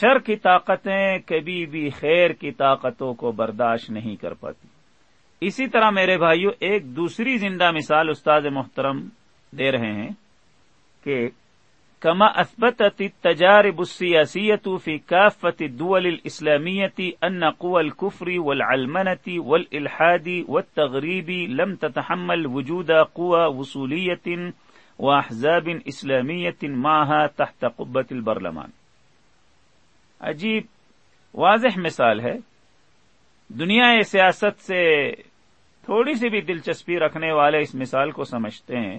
شر کی طاقتیں کبھی بھی خیر کی طاقتوں کو برداشت نہیں کر پاتی۔ اسی طرح میرے بھائیوں ایک دوسری زندہ مثال استاد محترم دے رہے ہیں کہ کما اسبت تجارب السیاسیت فی کافت الدول الاسلامیتی ان قوى الكفر والعلمنة والالحاد والتغریب لم تتحمل وجود قوى وصولیت واحزاب اسلامیت معها تحت قبت البرلمان۔ عجیب واضح مثال ہے۔ دنیا سیاست سے تھوڑی سی بھی دلچسپی رکھنے والے اس مثال کو سمجھتے ہیں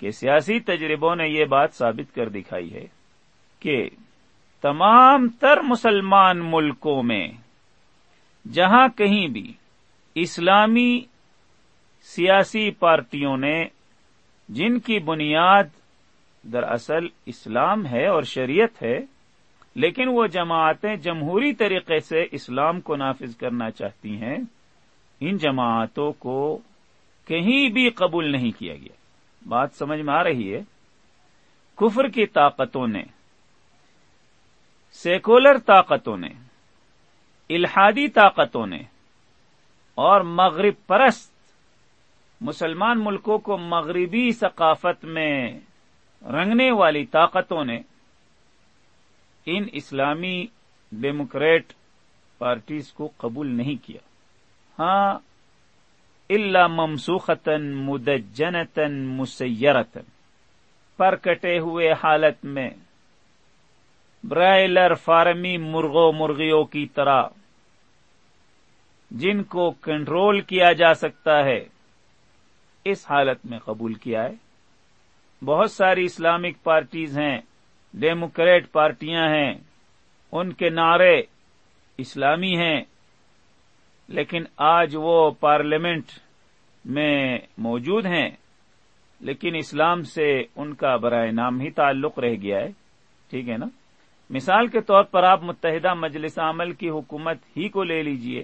کہ سیاسی تجربوں نے یہ بات ثابت کر دکھائی ہے کہ تمام تر مسلمان ملکوں میں جہاں کہیں بھی اسلامی سیاسی پارٹیوں نے جن کی بنیاد دراصل اسلام ہے اور شریعت ہے لیکن وہ جماعتیں جمہوری طریقے سے اسلام کو نافذ کرنا چاہتی ہیں، ان جماعتوں کو کہیں بھی قبول نہیں کیا گیا۔ بات سمجھ میں آ رہی ہے؟ کفر کی طاقتوں نے، سیکولر طاقتوں نے، الحادی طاقتوں نے اور مغرب پرست مسلمان ملکوں کو مغربی ثقافت میں رنگنے والی طاقتوں نے ان اسلامی ڈیموکریٹ پارٹیز کو قبول نہیں کیا۔ ہاں اللہ ممسوختن مدجنتن مسیرتن پر کٹے ہوئے حالت میں برائلر فارمی مرغوں مرغیوں کی طرح، جن کو کنٹرول کیا جا سکتا ہے، اس حالت میں قبول کیا ہے۔ بہت ساری اسلامک پارٹیز ہیں ڈیموکریٹ پارٹیاں ہیں، ان کے نعرے اسلامی ہیں، لیکن آج وہ پارلیمنٹ میں موجود ہیں، لیکن اسلام سے ان کا برائے نام ہی تعلق رہ گیا ہے۔ ٹھیک ہے نا؟ مثال کے طور پر آپ متحدہ مجلس عمل کی حکومت ہی کو لے لیجیے۔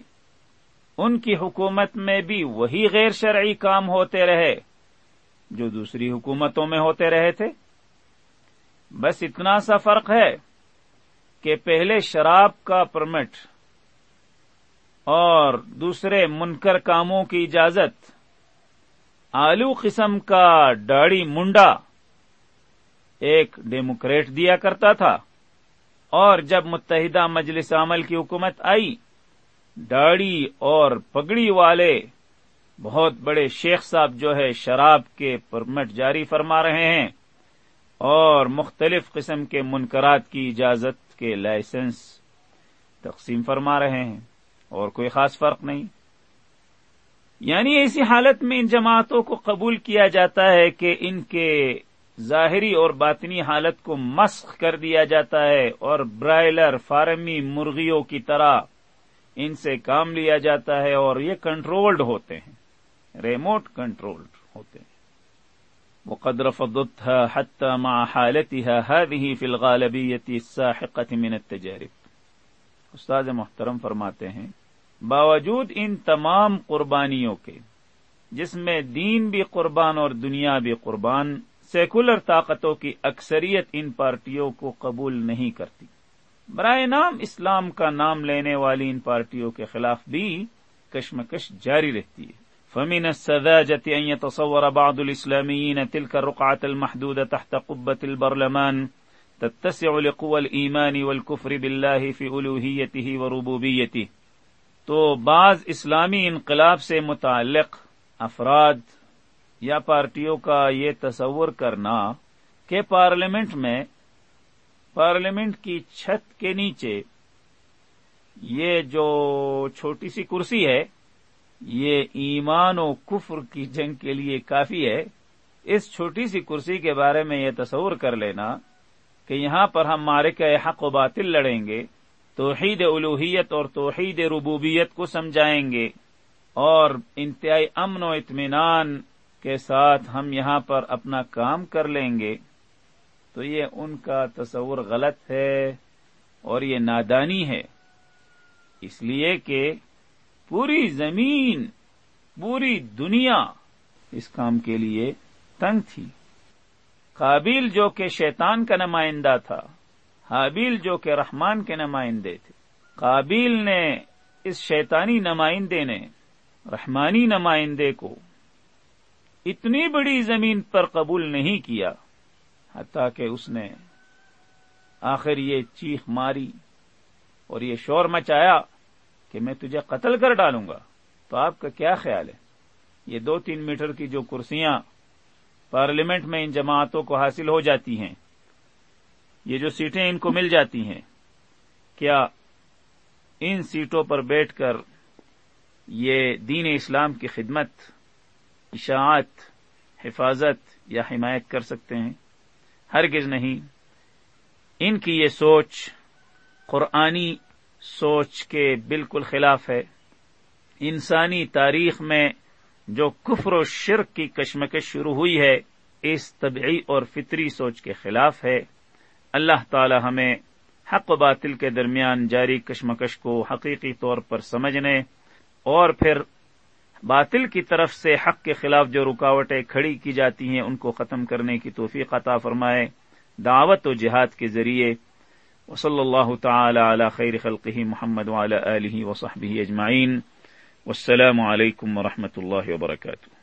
ان کی حکومت میں بھی وہی غیر شرعی کام ہوتے رہے جو دوسری حکومتوں میں ہوتے رہے تھے۔ بس اتنا سا فرق ہے کہ پہلے شراب کا پرمٹ اور دوسرے منکر کاموں کی اجازت، آلو قسم کا ڈاڑی منڈا ایک ڈیموکریٹ دیا کرتا تھا۔ اور جب متحدہ مجلس عمل کی حکومت آئی ڈاڑی اور پگڑی والے بہت بڑے شیخ صاحب جو ہے شراب کے پرمٹ جاری فرما رہے ہیں۔ اور مختلف قسم کے منکرات کی اجازت کے لائسنس تقسیم فرما رہے ہیں، اور کوئی خاص فرق نہیں۔ یعنی ایسی حالت میں ان جماعتوں کو قبول کیا جاتا ہے کہ ان کے ظاہری اور باطنی حالت کو مسخ کر دیا جاتا ہے اور برائلر، فارمی مرغیوں کی طرح ان سے کام لیا جاتا ہے اور یہ کنٹرولڈ ہوتے ہیں، ریموٹ کنٹرولڈ ہوتے ہیں۔ وہ قدر فدت حتى مع حالتها هذه في الغالبية الساحقة من التجارب. استاد محترم فرماتے ہیں، باوجود ان تمام قربانیوں کے، جس میں دین بھی قربان اور دنیا بھی قربان، سیکولر طاقتوں کی اکثریت ان پارٹیوں کو قبول نہیں کرتی۔ برائے نام اسلام کا نام لینے والی ان پارٹیوں کے خلاف بھی کشمکش جاری رہتی ہے۔ فمن السذاجة أن يتصور بعض الإسلاميين تلك الرقعة المحدودة تحت قبة البرلمان تتسع لقوى الإيمان والكفر بالله في ألوهيته وربوبيته. تو بعض اسلامی انقلاب سے متعلق افراد یا پارٹیوں کا یہ تصور کرنا کہ پارلیمنٹ میں پارلیمنٹ کی چھت کے نیچے یہ جو چھوٹی سی کرسی ہے یہ ایمان و کفر کی جنگ کے لیے کافی ہے۔ اس چھوٹی سی کرسی کے بارے میں یہ تصور کر لینا کہ یہاں پر ہم مارے کے حق و باطل لڑیں گے، توحید الوحیت اور توحید ربوبیت کو سمجھائیں گے اور انتہائی امن و اطمینان کے ساتھ ہم یہاں پر اپنا کام کر لیں گے۔ تو یہ ان کا تصور غلط ہے اور یہ نادانی ہے۔ اس لیے کہ پوری زمین، پوری دنیا اس کام کے لیے تنگ تھی۔ قابل جو کہ شیطان کا نمائندہ تھا، حابیل جو کہ رحمان کے نمائندے تھے۔ قابیل نے اس شیطانی نمائندے نے، رحمانی نمائندے کو اتنی بڑی زمین پر قبول نہیں کیا، حتیٰ کہ اس نے آخر یہ چیخ ماری اور یہ شور مچایا۔ کہ میں تجھے قتل کر ڈالوں گا، تو آپ کا کیا خیال ہے؟ یہ دو تین میٹر کی جو کرسیاں پارلیمنٹ میں ان جماعتوں کو حاصل ہو جاتی ہیں، یہ جو سیٹیں ان کو مل جاتی ہیں، کیا ان سیٹوں پر بیٹھ کر یہ دین اسلام کی خدمت، اشاعت، حفاظت یا حمایت کر سکتے ہیں؟ ہرگز نہیں۔ ان کی یہ سوچ قرآنی سوچ کے بالکل خلاف ہے۔ انسانی تاریخ میں جو کفر و شرک کی کشمکش شروع ہوئی ہے، اس طبعی اور فطری سوچ کے خلاف ہے۔ اللہ تعالی ہمیں حق و باطل کے درمیان جاری کشمکش کو حقیقی طور پر سمجھنے اور پھر باطل کی طرف سے حق کے خلاف جو رکاوٹیں کھڑی کی جاتی ہیں، ان کو ختم کرنے کی توفیق عطا فرمائے۔ دعوت و جہاد کے ذریعے وصلی اللہ تعالی علی خیر خلقہ محمد وعلی آلہ وصحبہ اجمعین والسلام علیکم ورحمۃ اللہ وبرکاتہ